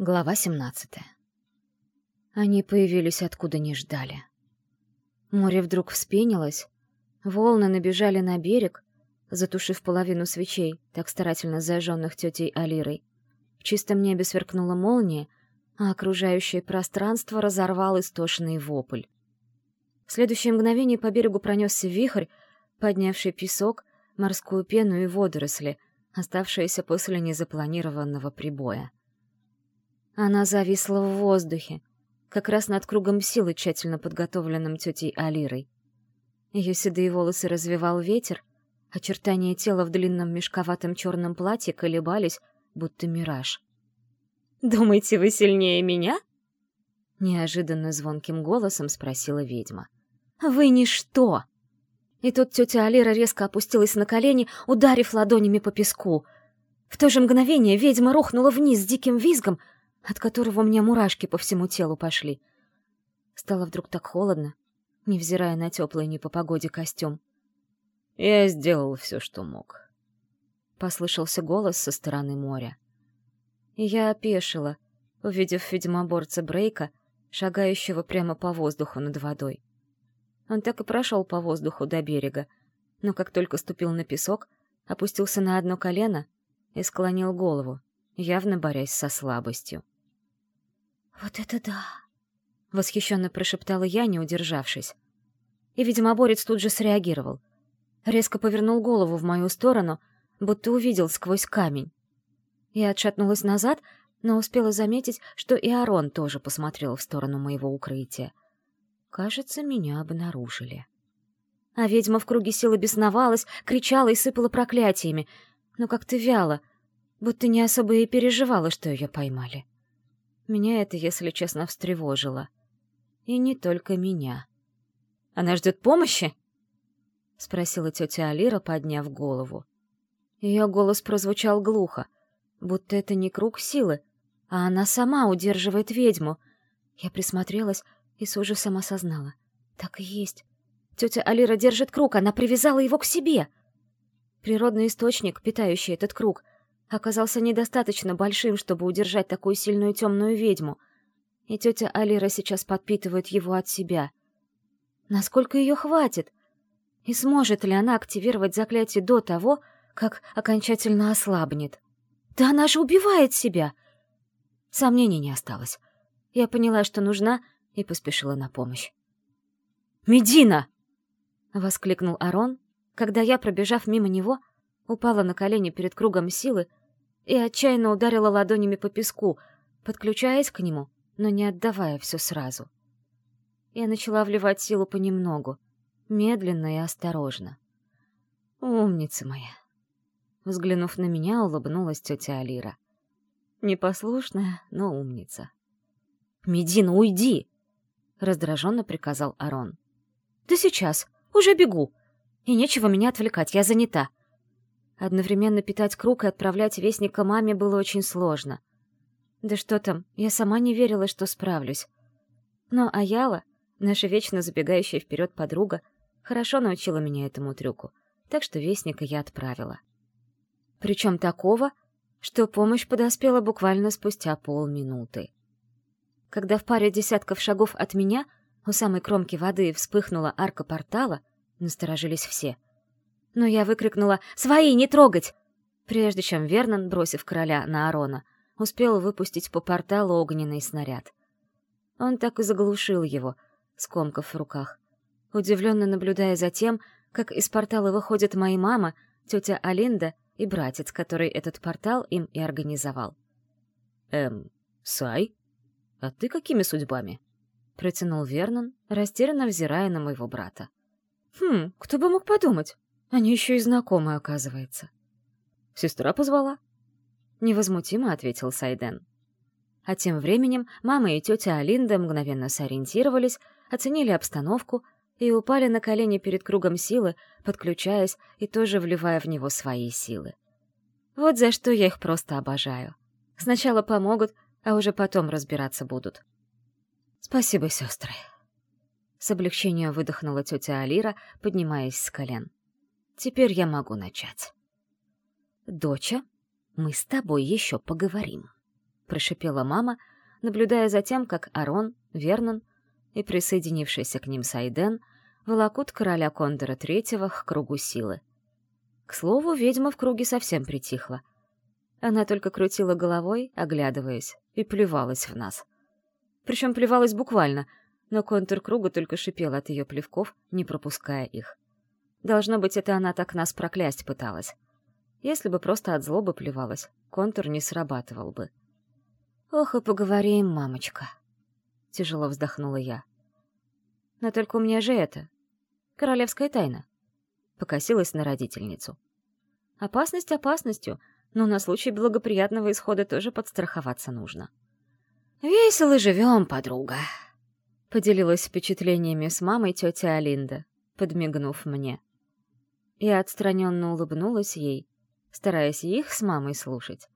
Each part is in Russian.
Глава 17. Они появились откуда не ждали. Море вдруг вспенилось, волны набежали на берег, затушив половину свечей, так старательно зажженных тетей Алирой. В чистом небе сверкнула молния, а окружающее пространство разорвал истошный вопль. В следующее мгновение по берегу пронесся вихрь, поднявший песок, морскую пену и водоросли, оставшиеся после незапланированного прибоя. Она зависла в воздухе, как раз над кругом силы, тщательно подготовленным тетей Алирой. Ее седые волосы развивал ветер, очертания тела в длинном мешковатом черном платье колебались, будто мираж. «Думаете, вы сильнее меня?» Неожиданно звонким голосом спросила ведьма. «Вы ничто!» И тут тетя Алира резко опустилась на колени, ударив ладонями по песку. В то же мгновение ведьма рухнула вниз с диким визгом — от которого у меня мурашки по всему телу пошли. Стало вдруг так холодно, невзирая на теплый не по погоде костюм. «Я сделал все, что мог», — послышался голос со стороны моря. И я опешила, увидев ведьмоборца Брейка, шагающего прямо по воздуху над водой. Он так и прошел по воздуху до берега, но как только ступил на песок, опустился на одно колено и склонил голову, явно борясь со слабостью. «Вот это да!» — восхищенно прошептала я, не удержавшись. И, видимо, борец тут же среагировал. Резко повернул голову в мою сторону, будто увидел сквозь камень. Я отшатнулась назад, но успела заметить, что и Арон тоже посмотрел в сторону моего укрытия. Кажется, меня обнаружили. А ведьма в круге силы бесновалась, кричала и сыпала проклятиями, но как-то вяло, будто не особо и переживала, что ее поймали. Меня это, если честно, встревожило. И не только меня. «Она ждет помощи?» — спросила тетя Алира, подняв голову. Ее голос прозвучал глухо, будто это не круг силы, а она сама удерживает ведьму. Я присмотрелась и с ужасом осознала. Так и есть. Тетя Алира держит круг, она привязала его к себе. Природный источник, питающий этот круг, оказался недостаточно большим, чтобы удержать такую сильную темную ведьму, и тетя Алира сейчас подпитывает его от себя. Насколько ее хватит? И сможет ли она активировать заклятие до того, как окончательно ослабнет? Да она же убивает себя! Сомнений не осталось. Я поняла, что нужна, и поспешила на помощь. «Медина!» — воскликнул Арон, когда я, пробежав мимо него, упала на колени перед кругом силы и отчаянно ударила ладонями по песку, подключаясь к нему, но не отдавая все сразу. Я начала вливать силу понемногу, медленно и осторожно. «Умница моя!» Взглянув на меня, улыбнулась тетя Алира. Непослушная, но умница. «Медина, уйди!» — раздраженно приказал Арон. «Да сейчас! Уже бегу! И нечего меня отвлекать, я занята!» Одновременно питать круг и отправлять вестника маме было очень сложно. Да что там, я сама не верила, что справлюсь. Но Аяла, наша вечно забегающая вперед подруга, хорошо научила меня этому трюку, так что вестника я отправила. Причем такого, что помощь подоспела буквально спустя полминуты. Когда в паре десятков шагов от меня у самой кромки воды вспыхнула арка портала, насторожились все — но я выкрикнула «Свои, не трогать!» прежде чем Вернон, бросив короля на Арона, успел выпустить по порталу огненный снаряд. Он так и заглушил его, скомкав в руках, удивленно наблюдая за тем, как из портала выходят мои мама, тетя Алинда и братец, который этот портал им и организовал. «Эм, Сай? А ты какими судьбами?» — протянул Вернон, растерянно взирая на моего брата. «Хм, кто бы мог подумать? Они еще и знакомы, оказывается. Сестра позвала? Невозмутимо ответил Сайден. А тем временем мама и тетя Алинда мгновенно сориентировались, оценили обстановку и упали на колени перед кругом силы, подключаясь и тоже вливая в него свои силы. Вот за что я их просто обожаю. Сначала помогут, а уже потом разбираться будут. Спасибо, сестры. С облегчением выдохнула тетя Алира, поднимаясь с колен. Теперь я могу начать. Доча, мы с тобой еще поговорим. прошипела мама, наблюдая за тем, как Арон, Вернон и присоединившийся к ним Сайден волокут короля Кондора Третьего к кругу силы. К слову, ведьма в круге совсем притихла. Она только крутила головой, оглядываясь, и плевалась в нас. Причем плевалась буквально, но контур круга только шипел от ее плевков, не пропуская их. Должно быть, это она так нас проклясть пыталась. Если бы просто от злобы плевалась, контур не срабатывал бы. «Ох и поговорим, мамочка», — тяжело вздохнула я. «Но только у меня же это... Королевская тайна», — покосилась на родительницу. «Опасность опасностью, но на случай благоприятного исхода тоже подстраховаться нужно». «Весело живем, подруга», — поделилась впечатлениями с мамой тетя Алинда, подмигнув мне. Я отстраненно улыбнулась ей, стараясь их с мамой слушать,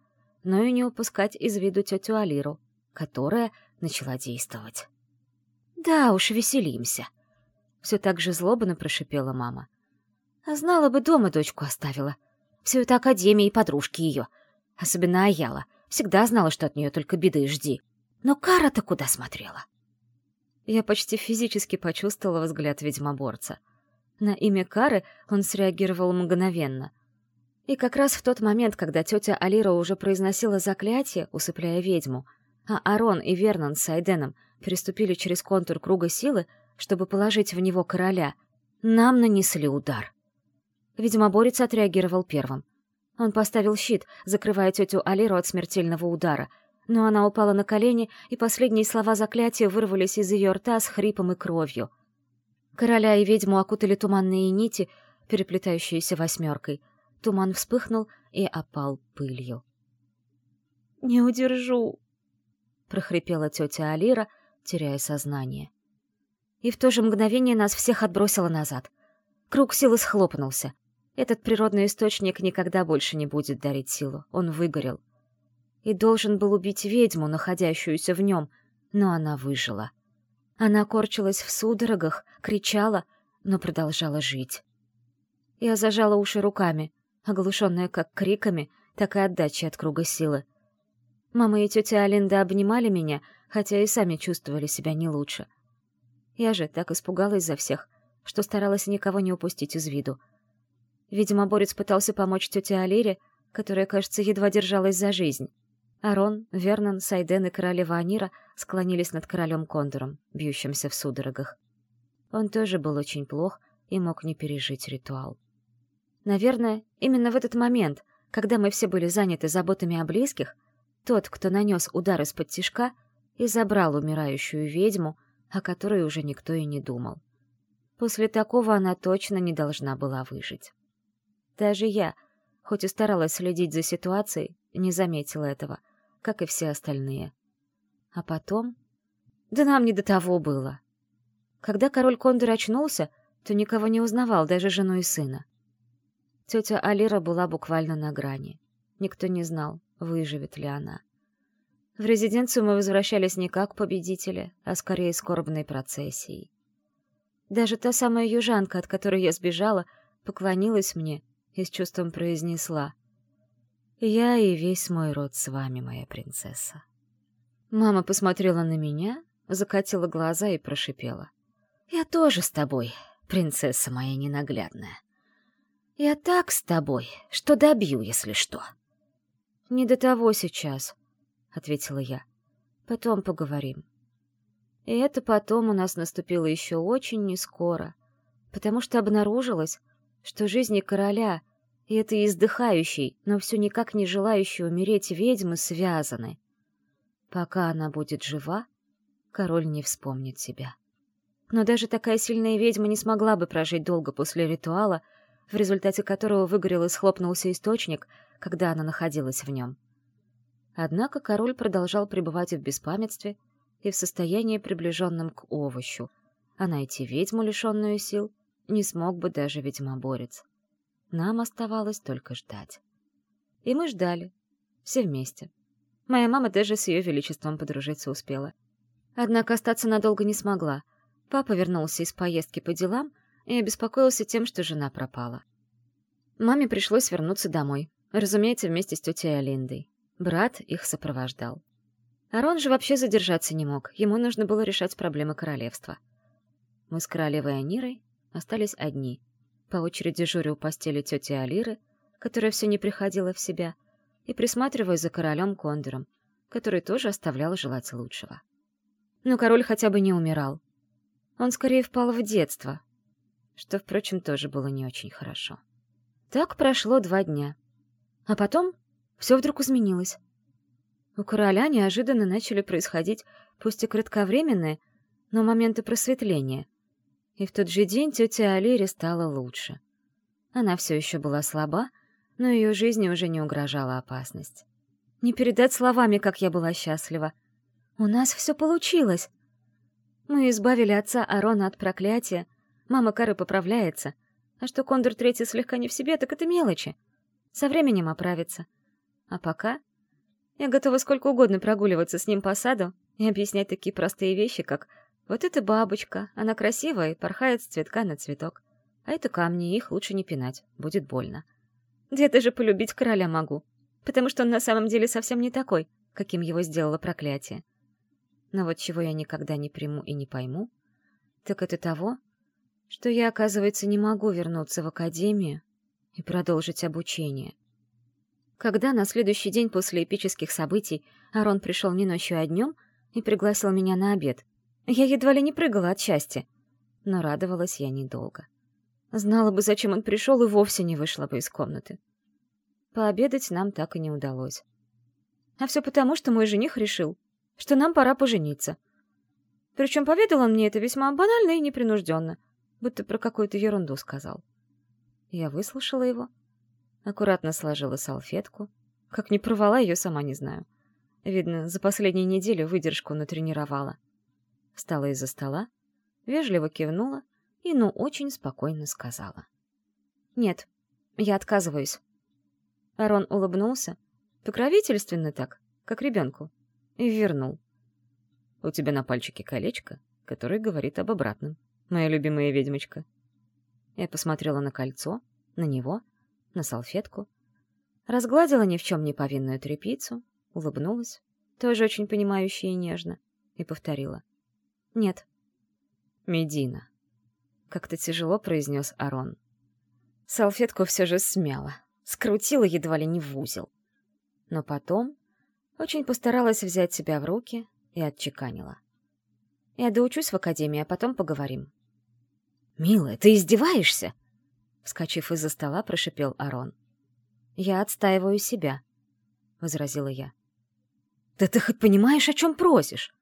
но и не упускать из виду тетю Алиру, которая начала действовать. «Да уж, веселимся», — все так же злобно прошипела мама. «А знала бы, дома дочку оставила. Все это академия и подружки ее. Особенно Аяла. Всегда знала, что от нее только беды жди. Но Кара-то куда смотрела?» Я почти физически почувствовала взгляд ведьмоборца — на имя Кары он среагировал мгновенно. И как раз в тот момент, когда тетя Алира уже произносила заклятие, усыпляя ведьму, а Арон и Вернон с Айденом переступили через контур круга силы, чтобы положить в него короля, нам нанесли удар. Ведьмоборец отреагировал первым. Он поставил щит, закрывая тетю Алиру от смертельного удара, но она упала на колени, и последние слова заклятия вырвались из ее рта с хрипом и кровью — Короля и ведьму окутали туманные нити, переплетающиеся восьмеркой. Туман вспыхнул и опал пылью. «Не удержу!» — прохрипела тетя Алира, теряя сознание. И в то же мгновение нас всех отбросило назад. Круг силы схлопнулся. Этот природный источник никогда больше не будет дарить силу. Он выгорел. И должен был убить ведьму, находящуюся в нем, но она выжила. — она корчилась в судорогах, кричала, но продолжала жить. Я зажала уши руками, оглушенная как криками, так и отдачей от круга силы. Мама и тетя Алинда обнимали меня, хотя и сами чувствовали себя не лучше. Я же так испугалась за всех, что старалась никого не упустить из виду. Видимо, Борец пытался помочь тете Алире, которая, кажется, едва держалась за жизнь. Арон, Вернон, Сайден и королева Анира склонились над королем Кондором, бьющимся в судорогах. Он тоже был очень плох и мог не пережить ритуал. Наверное, именно в этот момент, когда мы все были заняты заботами о близких, тот, кто нанес удар из-под тишка, и забрал умирающую ведьму, о которой уже никто и не думал. После такого она точно не должна была выжить. Даже я, хоть и старалась следить за ситуацией, не заметила этого — как и все остальные. А потом... Да нам не до того было. Когда король Кондор очнулся, то никого не узнавал, даже жену и сына. Тетя Алира была буквально на грани. Никто не знал, выживет ли она. В резиденцию мы возвращались не как победители, а скорее скорбной процессией. Даже та самая южанка, от которой я сбежала, поклонилась мне и с чувством произнесла. Я и весь мой род с вами, моя принцесса. Мама посмотрела на меня, закатила глаза и прошипела. Я тоже с тобой, принцесса моя ненаглядная. Я так с тобой, что добью, если что. Не до того сейчас, — ответила я. Потом поговорим. И это потом у нас наступило еще очень нескоро, потому что обнаружилось, что жизни короля — и этой издыхающей, но все никак не желающей умереть ведьмы связаны. Пока она будет жива, король не вспомнит себя. Но даже такая сильная ведьма не смогла бы прожить долго после ритуала, в результате которого выгорел и схлопнулся источник, когда она находилась в нем. Однако король продолжал пребывать в беспамятстве и в состоянии, приближенном к овощу, а найти ведьму, лишенную сил, не смог бы даже ведьмоборец. Нам оставалось только ждать. И мы ждали. Все вместе. Моя мама даже с ее величеством подружиться успела. Однако остаться надолго не смогла. Папа вернулся из поездки по делам и обеспокоился тем, что жена пропала. Маме пришлось вернуться домой. Разумеется, вместе с тетей Алиндой. Брат их сопровождал. Арон же вообще задержаться не мог, ему нужно было решать проблемы королевства. Мы с королевой Анирой остались одни, по очереди журя у постели тети Алиры, которая все не приходила в себя, и присматривая за королем Кондором, который тоже оставлял желать лучшего. Но король хотя бы не умирал. Он скорее впал в детство, что, впрочем, тоже было не очень хорошо. Так прошло два дня. А потом все вдруг изменилось. У короля неожиданно начали происходить, пусть и кратковременные, но моменты просветления. И в тот же день тетя Алире стала лучше. Она все еще была слаба, но ее жизни уже не угрожала опасность. Не передать словами, как я была счастлива. У нас все получилось. Мы избавили отца Арона от проклятия, мама Кары поправляется, а что Кондор Третий слегка не в себе, так это мелочи. Со временем оправится. А пока я готова сколько угодно прогуливаться с ним по саду и объяснять такие простые вещи, как «Вот эта бабочка, она красивая и порхает с цветка на цветок, а это камни, их лучше не пинать, будет больно». Да я даже полюбить короля могу, потому что он на самом деле совсем не такой, каким его сделало проклятие. Но вот чего я никогда не приму и не пойму, так это того, что я, оказывается, не могу вернуться в академию и продолжить обучение. Когда на следующий день после эпических событий Арон пришел не ночью, а днем и пригласил меня на обед, я едва ли не прыгала от счастья. Но радовалась я недолго. Знала бы, зачем он пришел, и вовсе не вышла бы из комнаты. Пообедать нам так и не удалось. А все потому, что мой жених решил, что нам пора пожениться. Причем поведал он мне это весьма банально и непринужденно, будто про какую-то ерунду сказал. Я выслушала его, аккуратно сложила салфетку. Как не порвала ее, сама не знаю. Видно, за последнюю неделю выдержку натренировала. Встала из-за стола, вежливо кивнула и, ну, очень спокойно сказала. «Нет, я отказываюсь». Арон улыбнулся, покровительственно так, как ребенку, и вернул. «У тебя на пальчике колечко, которое говорит об обратном, моя любимая ведьмочка». Я посмотрела на кольцо, на него — на салфетку, разгладила ни в чем не повинную тряпицу, улыбнулась, тоже очень понимающе и нежно, и повторила. «Нет». «Медина», — как-то тяжело произнес Арон. Салфетку все же смяла, скрутила едва ли не в узел. Но потом очень постаралась взять себя в руки и отчеканила. «Я доучусь в академии, а потом поговорим». «Милая, ты издеваешься?» Вскочив из-за стола, прошипел Арон. «Я отстаиваю себя», — возразила я. «Да ты хоть понимаешь, о чем просишь?» —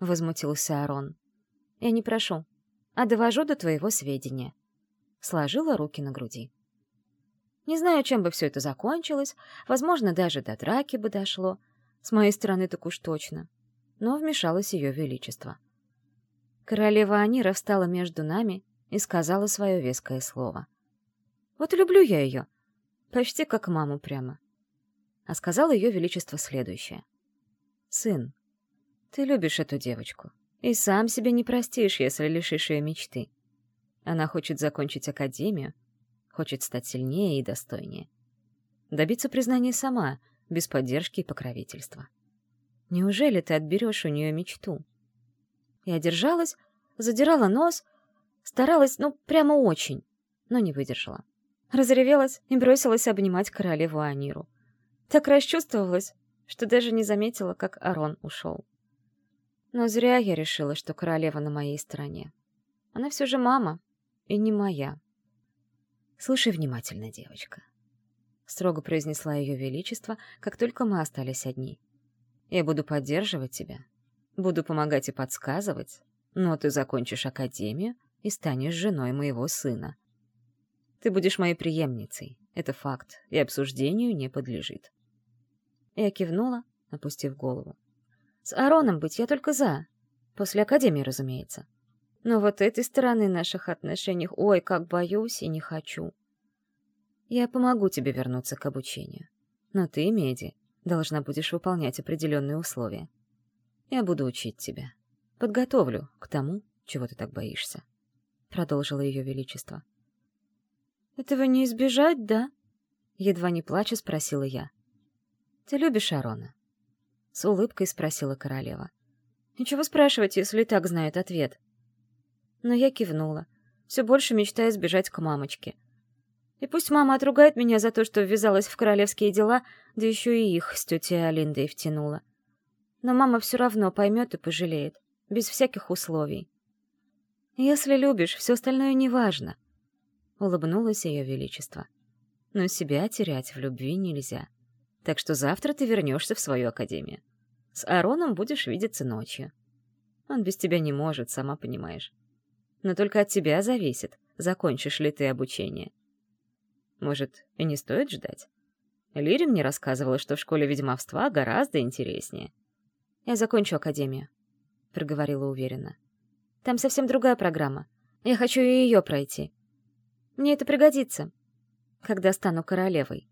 возмутился Арон. «Я не прошу, а довожу до твоего сведения». Сложила руки на груди. Не знаю, чем бы все это закончилось, возможно, даже до драки бы дошло, с моей стороны так уж точно, но вмешалось ее величество. Королева Анира встала между нами и сказала свое веское слово — вот люблю я ее. Почти как маму прямо. А сказал ее величество следующее. «Сын, ты любишь эту девочку, и сам себе не простишь, если лишишь ее мечты. Она хочет закончить академию, хочет стать сильнее и достойнее. Добиться признания сама, без поддержки и покровительства. Неужели ты отберешь у нее мечту? Я держалась, задирала нос, старалась, ну, прямо очень, но не выдержала. Разревелась и бросилась обнимать королеву Аниру. Так расчувствовалась, что даже не заметила, как Арон ушел. Но зря я решила, что королева на моей стороне. Она все же мама, и не моя. «Слушай внимательно, девочка», — строго произнесла ее величество, как только мы остались одни. «Я буду поддерживать тебя, буду помогать и подсказывать, но ты закончишь академию и станешь женой моего сына. Ты будешь моей преемницей. Это факт, и обсуждению не подлежит. Я кивнула, опустив голову. С Ароном быть я только за. После Академии, разумеется. Но вот этой стороны наших отношений, ой, как боюсь и не хочу. Я помогу тебе вернуться к обучению. Но ты, Меди, должна будешь выполнять определенные условия. Я буду учить тебя. Подготовлю к тому, чего ты так боишься. Продолжило ее величество. — «Этого не избежать, да?» Едва не плача спросила я. «Ты любишь Арона?» С улыбкой спросила королева. Ничего спрашивать, если так знает ответ. Но я кивнула, все больше мечтая сбежать к мамочке. И пусть мама отругает меня за то, что ввязалась в королевские дела, да еще и их с тетей Алиндой втянула. Но мама все равно поймет и пожалеет, без всяких условий. «Если любишь, все остальное неважно», — улыбнулось ее величество. «Но себя терять в любви нельзя. Так что завтра ты вернешься в свою академию. С Ароном будешь видеться ночью. Он без тебя не может, сама понимаешь. Но только от тебя зависит, закончишь ли ты обучение. Может, и не стоит ждать? Лири мне рассказывала, что в школе ведьмовства гораздо интереснее. «Я закончу академию», — проговорила уверенно. «Там совсем другая программа. Я хочу и ее пройти. Мне это пригодится, когда стану королевой».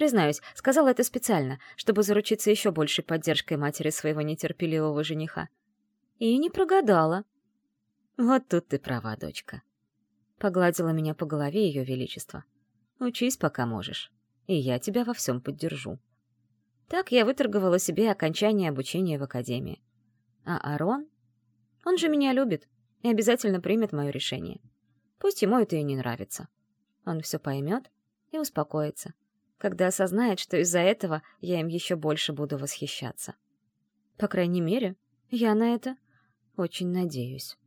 Признаюсь, сказала это специально, чтобы заручиться еще большей поддержкой матери своего нетерпеливого жениха. И не прогадала. Вот тут ты права, дочка. Погладила меня по голове ее величество. Учись, пока можешь, и я тебя во всем поддержу. Так я выторговала себе окончание обучения в академии. А Арон? Он же меня любит и обязательно примет мое решение. Пусть ему это и не нравится. Он все поймет и успокоится когда осознает, что из-за этого я им еще больше буду восхищаться. По крайней мере, я на это очень надеюсь.